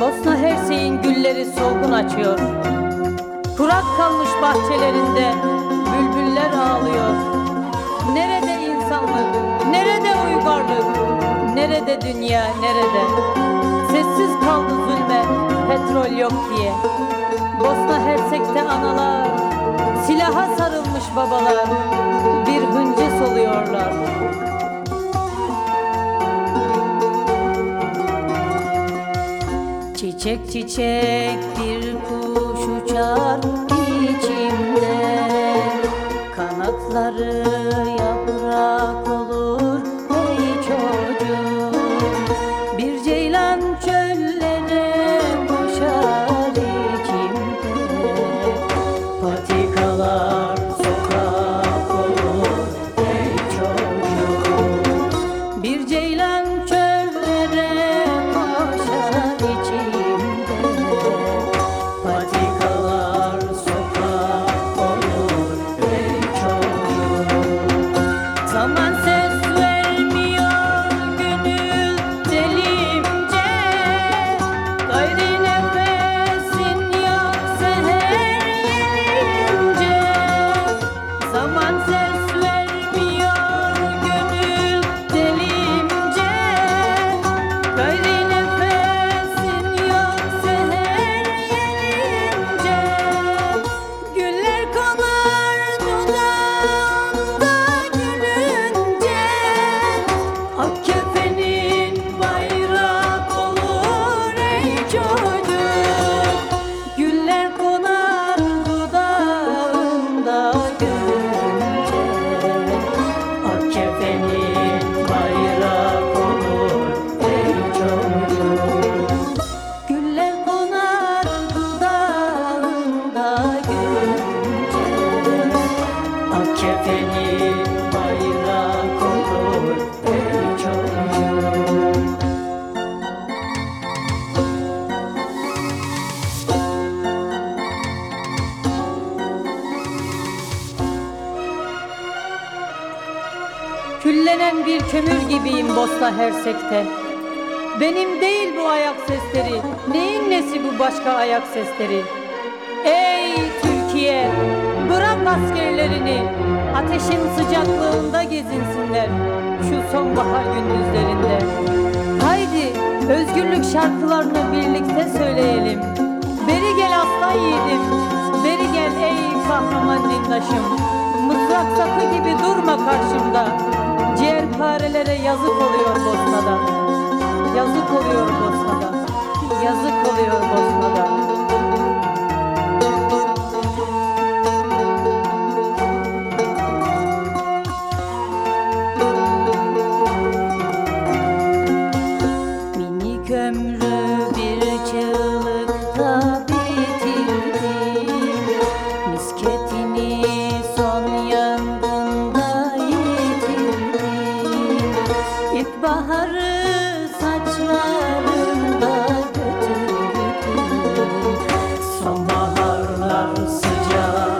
Basna her şeyin gülleri solgun açıyor. Kurak kalmış bahçelerinde bülbüller ağlıyor. Nerede insanlık, nerede uygarlık? Nerede dünya, nerede? Sessiz kaldı zulme, petrol yok diye. Bosna Hersek'te analar, silaha sarılmış babalar, bir hınce soluyorlar. Çiçek çiçek bir kuş uçar içimde Kanatları kömür gibiyim Bosna Hersek'te. Benim değil bu ayak sesleri. Neyin nesi bu başka ayak sesleri? Ey Türkiye! Bırak askerlerini. Ateşin sıcaklığında gezinsinler. Şu sonbahar gündüzlerinde. Haydi özgürlük şarkılarını birlikte söyleyelim. Beri gel aslan yiğidim. Beri gel ey kahraman dindaşım. Mızrak sapı gibi durma karşımda. Ciğerparelere yazık oluyor Bosna'da. Yazık oluyor Bosna'da. Yazık oluyor Bosna'da. Love.